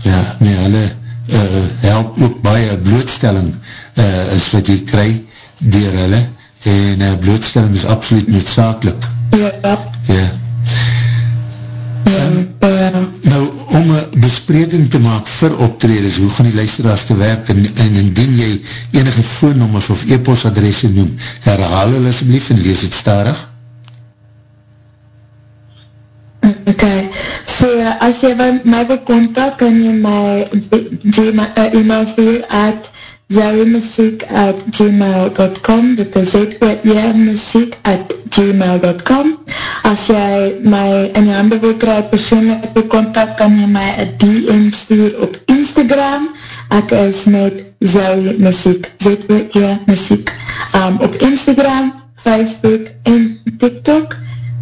Ja, nee, hulle uh, help ook baie blootstelling uh, is wat jy kry dier hulle en uh, blootstelling is absoluut noodzakelik. Ja. Ja. Um, nou, om een bespreking te maak vir optreders, hoe gaan die luisteraars te werk en, en indien jy enige voornommers of e-postadresse noem, herhaal hulle asblief en lees het starig. Ok, so as jy my wil contact, kan jy my e-mail stuur at zoemuziek at gmail.com dit is zoemuziek at gmail.com as jy my in die handen wil op contact kan jy my een DM stuur op Instagram. Ek is met Zoe Muziek Z-O-E Muziek um, op Instagram, Facebook en TikTok.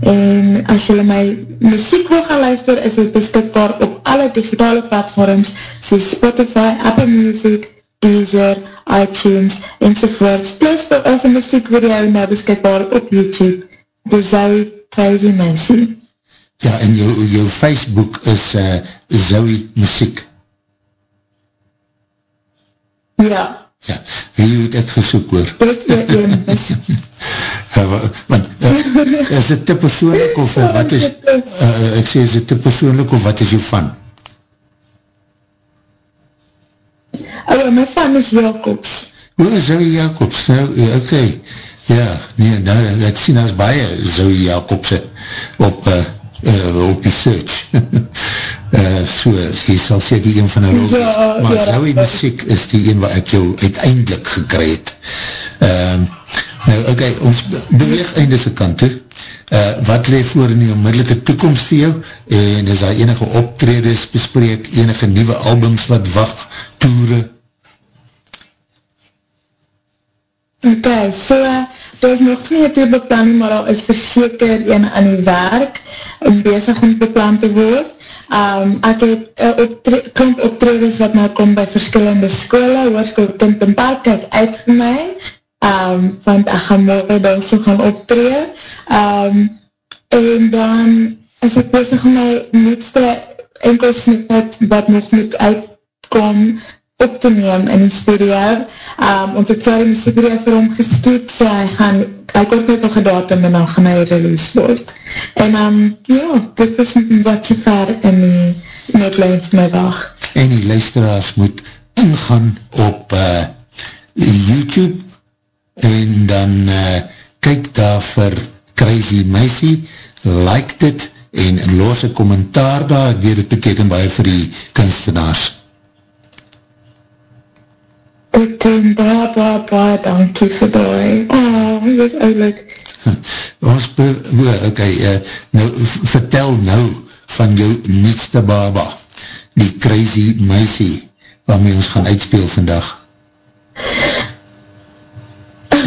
En as jy my muziek wil gaan is het beskikbaar op alle digitale platforms soos Spotify, Apple Music Deezer, iTunes, enzovoorts. Plus, daar is een muziekvideo nou beskikbaar op YouTube. The Zoe Crazy Mancy. Ja, en jou, jou Facebook is uh, Zoe Muziek. Ja. Ja, wie het ek gesoek hoor? ja, want, uh, is het te persoonlik of uh, wat is, uh, ek sê, is het te persoonlik of wat is jou van? Oh, my fan is Jacobs. Hoe is Zoe Jacobs? Nou, oké. Okay. Ja, nee, nou, ek sien as baie Zoe Jacobs op, uh, uh, op die search. uh, so, jy sal seker een van hulle ook ja, Maar ja, Zoe muziek is die een wat ek jou uiteindelik gekry het. Um, nou, oké, okay, ons beweeg eindese kant toe. Uh, wat leef voor in die onmiddellike toekomst vir jou en is daar enige optredes bespreek, enige nieuwe albums wat wacht, toere, Ok, so, daar is nog nie het beplan, maar al is verseker een aan die werk, om bezig om beplan te word. Um, ek het uh, optre klomp optreders wat nou kom by verskillende skole, hoorskool Kind en Park, kijk uit vir my, um, want ek gaan morgen dan so gaan optree. Um, en dan is ek bezig om my moedste enkels met wat nog moet uitkom, op te neem in die studio. Um, ons het in die studio vir hom gestoet, so hy gaan, hy kort net nog een datum en dan gaan hy release word. En um, ja, dit is wat so ver in die netlijf my wacht. En die luisteraars moet ingaan op uh, YouTube en dan uh, kyk daar vir Crazy Maisie, like dit en los een kommentaar daar, weet het beteken baie vir die kunstenaars. Ek doen baie, baie, baie dankie vir die. Oh, dit is eigenlijk. Ons, okay, uh, nou, vertel nou van jou nietste baba, die crazy meisie, waarmee ons gaan uitspeel vandag.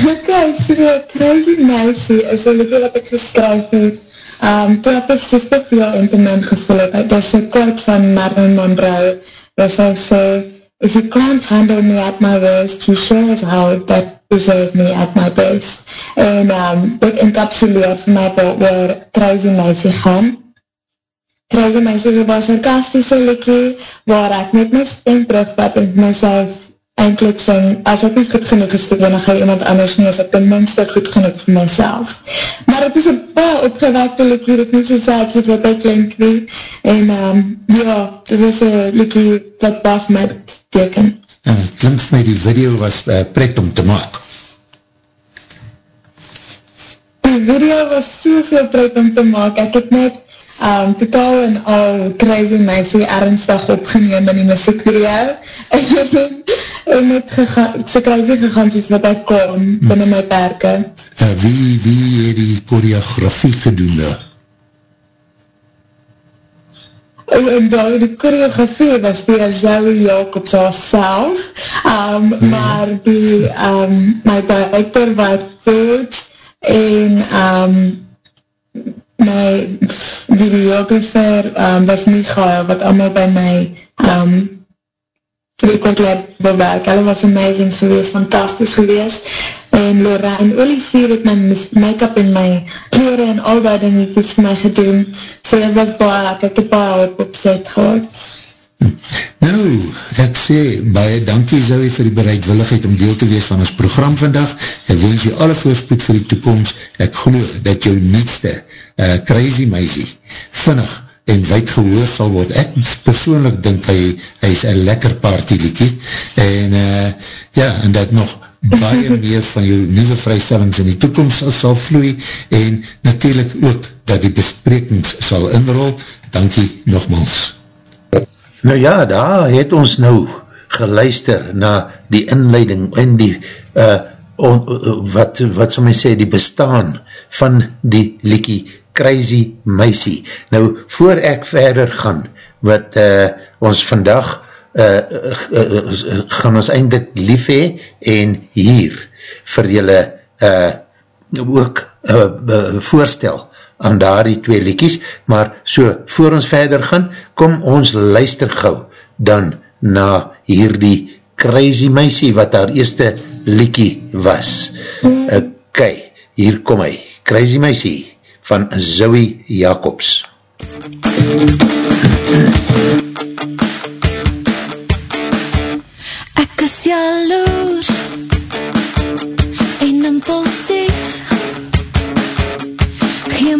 Ok, so die crazy meisie is een liedje wat ek geskryf het. Um, toe heb ek sister veel in te min gevul het. Dat is een kort van Marilyn Monroe, dat sy sê, if you can't handle me at my worst, you sure as hell that deserve me at my best. En um, dit encapsuleer vir my waar Crazy Meisie gaan. Crazy Meisie is een baie sarkastische likkie, waar ek met my stem terugvat en myself eindelijk sing, as ek nie goed genoeg is vir dan ga iemand anders nie, as ek ten minste goed genoeg vir myself. Maar het is een baie opgewekte likkie, dit nie so sad soos wat ek klink nie. En um, ja, dit is een likkie wat baie vir my teken. En het klink vir my die video was uh, pret om te maak. Die video was soveel pret om te maak. Ek het net um, totaal en al crazy meisie ernstig opgeneem in die muziekvideo. en het so crazy gegaan soos wat ek kon binnen my perke. Uh, wie, wie het die choreografie gedoen en dan die choreografie was die Zoe Jacobs self, um, mm. maar die, um, my director was goed, en um, my videographer um, was Michael, wat allemaal by my um, frequent lab bewerk. Hulle was amazing geweest, fantastisch geweest en Laura en Olivier het my make-up en my kleren en al die dingetjes vir my gedoen, so het was baie, ek het baie op opzet gehad. Nou, ek sê, baie dankie Zoe vir die bereidwilligheid om deel te wees van ons program vandag, ek wens jy alle voorspoed vir die toekomst, ek geloof dat jou nietste uh, crazy meisie vinnig en wijd gehoor sal word. Ek persoonlik dink hy, hy is een lekker partyliekie en uh, ja, en dat nog baie meer van jou nieuwe vrystellings in die toekomst sal, sal vloei en natuurlijk ook dat die besprekings sal inrol. Dankie nogmaals. Nou ja, daar het ons nou geluister na die inleiding en die uh, on, uh, wat, wat sal my sê, die bestaan van die liekie Crazy Meisie. Nou, voor ek verder gaan, wat uh, ons vandag uh, uh, uh, gaan ons eindelijk lief hee en hier vir julle uh, ook uh, uh, voorstel aan daar die twee liekies, maar so, voor ons verder gaan, kom ons luister gauw dan na hier die crazy meisie wat haar eerste liekie was. Ok, hier kom hy, crazy meisie van Zoe Jacobs. jaloers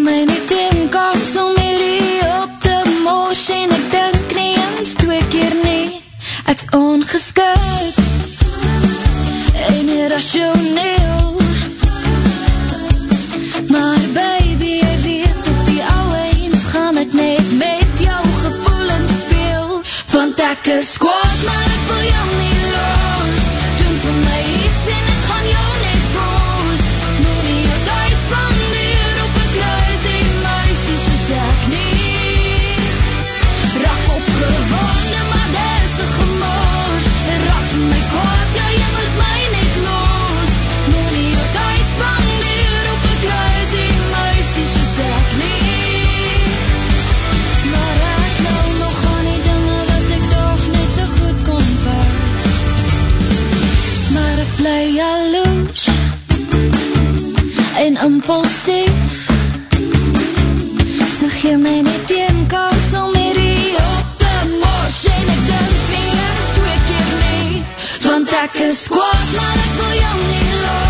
Gee my net een kans om hierdie op te mos en ek denk nie eens twee keer nie. Ek's ongeskik en irrationeel Maar baby, jy weet op die ouwe en gaan ek net met jou gevoelens speel. Want ek is kwaad, maar ek wil jou nie impulsief So gee my net een kans om hierdie op te mors En ek dink nie eens twee keer nie Want ek is kwaad maar ek wil jou nie los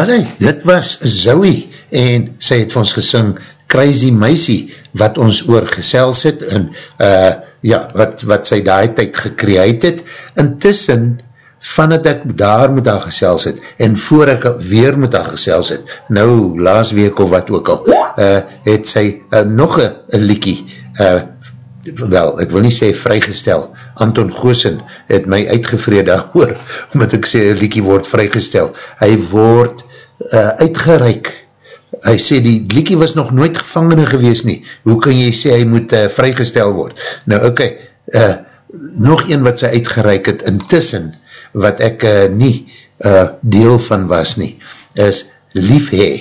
Ja, sy, dit was Zoe en sy het ons gesing Crazy Meisie wat ons oorgesels het en uh, ja, wat, wat sy daai tyd gekreeid het. Intussen, van het ek daar met haar gesels het en voor ek weer met haar gesels het, nou, laas week of wat ook al, uh, het sy uh, nog een liekie uh, wel, ek wil nie sê vrygestel, Anton Goosen het my uitgevreed daar omdat ek sê, Liekie word vrygestel, hy word uh, uitgereik, hy sê die Liekie was nog nooit gevangene gewees nie, hoe kan jy sê hy moet uh, vrygestel word, nou ok, uh, nog een wat sy uitgereik het, intussen, wat ek uh, nie uh, deel van was nie, is Liefhe,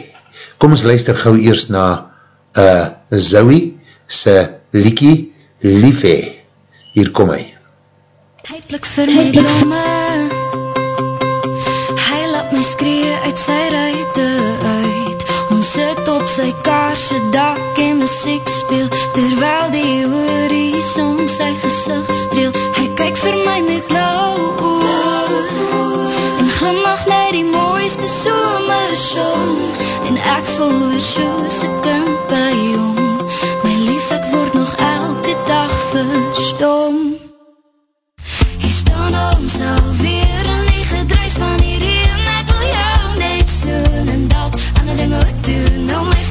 kom ons luister gauw eerst na uh, Zoe, sy Liekie, lief hee. Hier kom hy. Heidlik vir my Hy sy kaarse dak en muziek speel Terwyl die horizon sy gezicht streel Hy kyk vir my met lauw En glimlach na die mooiste somerson En ek voel soos ek kind by hom verstom. Hier staan ons alweer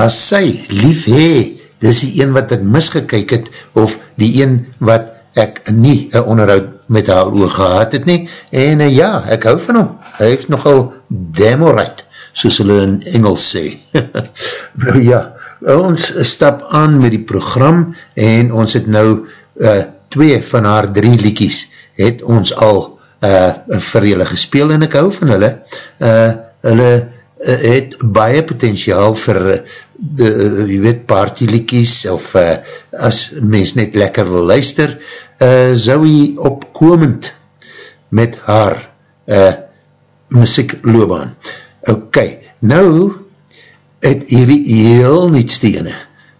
Daar sy, lief hee, dis die een wat ek misgekyk het, of die een wat ek nie een onderhoud met haar oor gehad het nie, en uh, ja, ek hou van hom, hy heeft nogal demo right, soos hulle in Engels sê. nou ja, ons stap aan met die program, en ons het nou uh, twee van haar drie liekies, het ons al uh, vir julle gespeel, en ek hou van hulle, uh, hulle uh, het baie potentiaal vir de, jy weet, partyliekies of uh, as mens net lekker wil luister, uh, zou hy opkomend met haar uh, muziekloobaan. Ok, nou het hierdie heel nietste ene,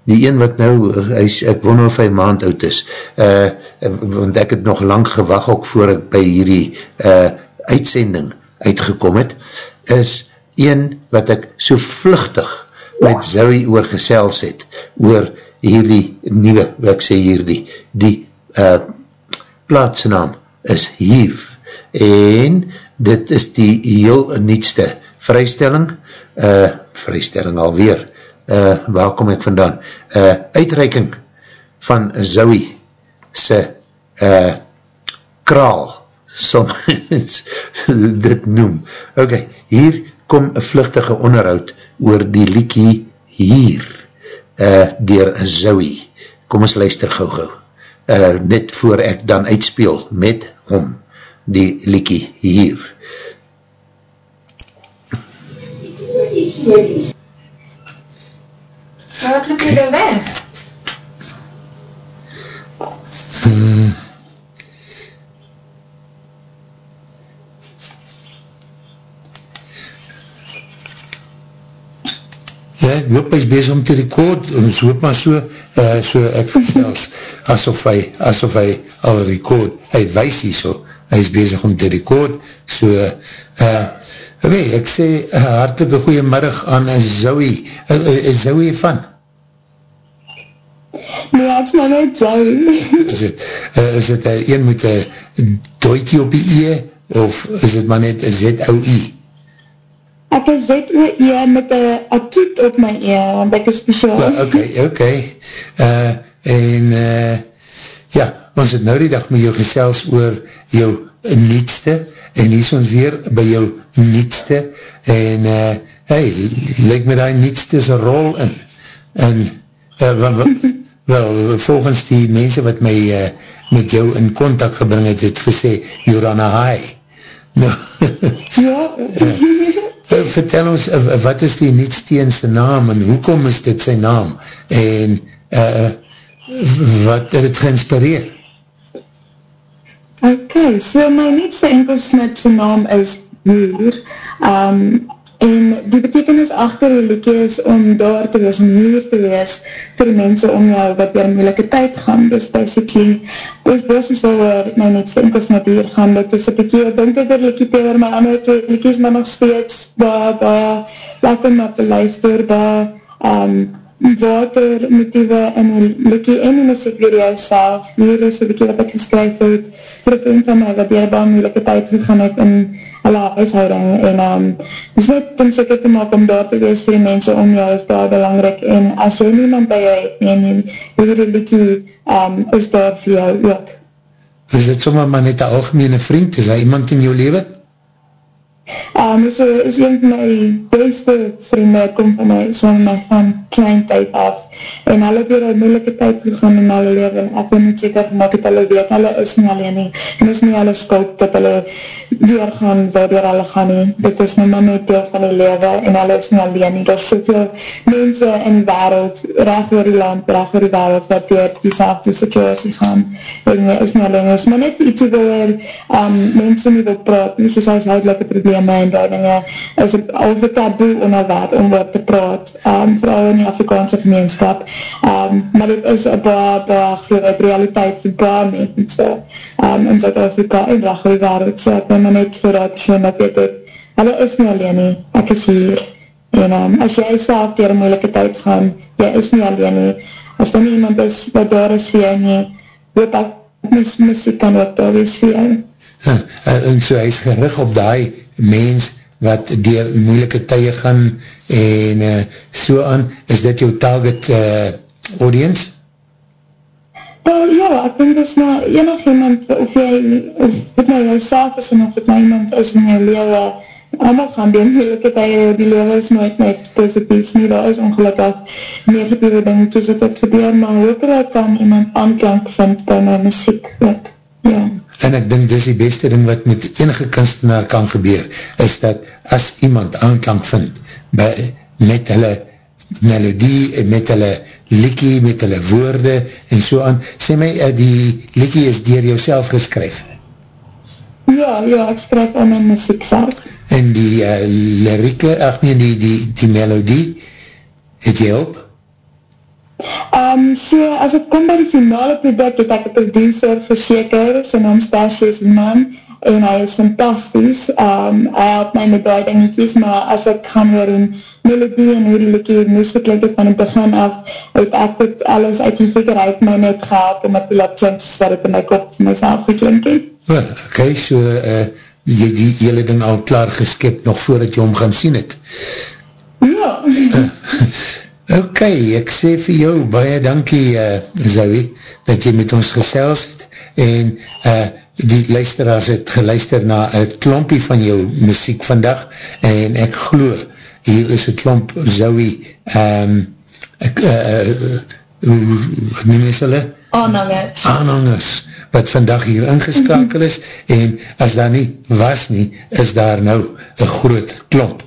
die een wat nou, hy ek wonder of hy maand oud is, uh, want ek het nog lang gewag ook voor ek by hierdie uh, uitsending uitgekom het, is een wat ek so vluchtig met Zoe oorgesels het, oor hierdie nieuwe, wat ek sê hierdie, die uh, plaatsnaam is hier, en dit is die heel nietste vrystelling, uh, vrystelling alweer, uh, waar kom ek vandaan, uh, uitreiking van Zoe se uh, kraal, som dit noem. Ok, hier kom een vluchtige onderhoud oor die liekie hier, uh, dier Zoe. Kom ons luister gauw gauw. Uh, net voor ek dan uitspeel met hom, die liekie hier. Wat loop jy daar weg? Hmm. Ek hoop hy is bezig om te record, ons hoop maar so, uh, so ek vertels, asof hy, asof hy al record, hy wees hier so, hy is bezig om te record, so, uh, okay, ek sê, uh, hartelike goeiemiddag aan Zoe, uh, uh, is Zoe van? Nee, ek is maar net Zoe. is het, uh, is het uh, een met een doikie op die e, of is het maar net een Z-O-I? Ek is Z-O-E met een akiet op my e, want ek is speciaal. Well, ok, ok. Uh, en, uh, ja, ons het nou die dag met jou gesels oor jou nietste, en hier is ons weer by jou nietste, en, uh, hey, lyk my die nietste is een rol in. En, uh, wel, wel, volgens die mense wat my uh, met jou in contact gebring het, het gesê, you're on a high. Nou, ja, Uh, vertel ons, uh, wat is die nietsteense naam en hoekom is dit sy naam en uh, wat het het geïnspireer? Ok, so my nietste enkelsnitse naam is Boer. Um, En die betekenis achter die liedje is om daar te wees, om hier te wees vir die mense om jou wat jy in moeilike tyd gaan. Dus basically, dis basis waar my net enkels met hier gaan. Dit is een bykie, ek denk ek er liedje tewer, maar ander twee liedjes maar nog steeds baie, baie lekker met te luister, baie um, watermotiewe in die liedje en die muziek video self. Hier is een bykie wat ek geskryf het vir een vriend van my wat hier baie moeilike tyd gegaan het en hulle huishouding en um, dis net om seker te maak om daar te wees vir die mense om jou is daar belangrijk en as jy niemand by jou het en die religie um, is daar vir jou ook. Is dit sommer maar net een algemene vriend? Is daar iemand in jou leven? Um, so is een van my beste vriende kom van my, so my van klein tyd af en hulle weer een moeilike tyd gegaan in hulle leven en ek wil net seker gemaakt het hulle weet, hulle is nie alleen nie. En is nie hulle skuld dat hulle weer gaan waardoor hulle gaan nie. Dit is nie maar net deel van die leven en hulle is nie alleen nie, daar is soveel mense in die wereld, recht oor die land recht oor die wereld wat door die selfde situasie gaan, en is nie alleen is maar net iets oor um, mense nie wil praat, nie. Soos as houdelike probleme en die dinge is het al vir taboe onderwerp om wat te praat, um, vooral in die Afrikaanse gemeenskap. Um, maar dit is een baie, baie groot realiteit vir baie mense um, in Zuid-Afrika en recht oor wereld. So ek ben maar net dat persoon dat weet het, hulle is nie alleen nie, ek is hier. En um, as jy self dier een moeilike tyd gaan, jy is nie alleen nie. As daar nie iemand is wat daar is vir jou nie, weet ek, mis, muziek kan ook daar wees vir jou. Ja, en so hy is gerig op die mens wat dier moeilike tye gaan en uh, so aan, is dit jou target uh, audience? Well, ja, ek denk dis maar enig iemand, of jy, of dit nou jou self is, en of dit nou iemand is in jou lewe, allemaal gaan die moeilike tye, die lewe is nooit net positief nie, daar is ongelukkig negatieve dingetjes wat het gebeur, maar hopelijk kan iemand aanklank vind by my muziek, wat, ja en ek dink dis die beste ding wat met enige kunstenaar kan gebeur, is dat as iemand aanklank vind by, met hulle melodie, met hulle liekie, met hulle woorde en so aan, sê my, uh, die liekie is dier jou self geskryf? Ja, ja, ek skryf aan my muziek self. En die uh, lirieke, ach nee, die, die, die melodie, het jy hulp? Um, so, as ek kom by die finale product, het ek een producer verseker, sy naam Stashies Man, en hy is fantastisch. Um, hy help my met die dingetjies, maar as ek gaan oor een melodie en hoe die liekie moest geklik het van die begin af, het ek dit alles uit die figure uit my net gehaald om het te laat klink, soos wat het in my kop vir myself geklink het. Well, ok, so uh, jy die hele ding al klaar geskip nog voordat jy hom gaan sien het. Ja. ok, ek sê vir jou baie dankie, uh, Zoe, dat jy met ons gesels het en uh, die luisteraars het geluister na een klompie van jou muziek vandag en ek glo, hier is een klomp Zoe um, ek, uh, wat neem jy hulle? Aanhangers. Aanhangers wat vandag hier ingeskakel is en as daar nie was nie, is daar nou een groot klomp.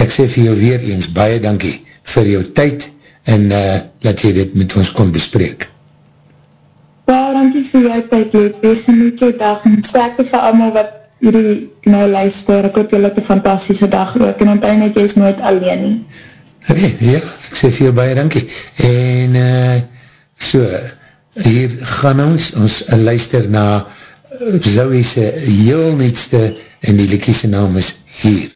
Ek sê vir jou weer eens, baie dankie vir jou tyd en uh, laat jy dit met ons kon bespreek. Ja, dankie vir jou tyd, Leed. Wees geniet jou dag en sterkte vir allemaal wat hierdie nou luister. Ek hoop jy het een fantastische dag ook en op einde jy is nooit alleen nie. Ok, ja, ek sê vir jou baie dankie. En uh, so, hier gaan ons, ons luister na Zoe's heel nietste en die liekiese naam is hier.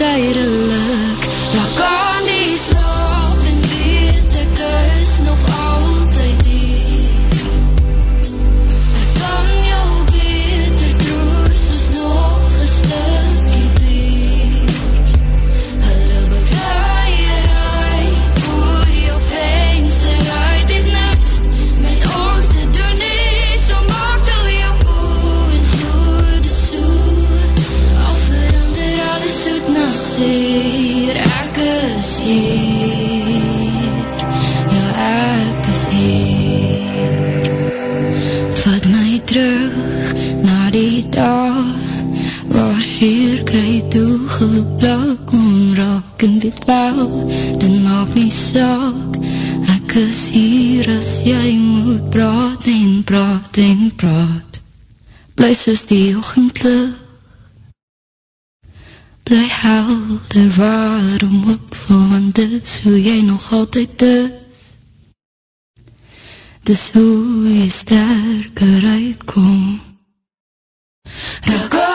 答える soos die ochendlucht Bly helder waarom op van dis hoe jy nog altyd is Dis hoe jy sterker uitkom Raak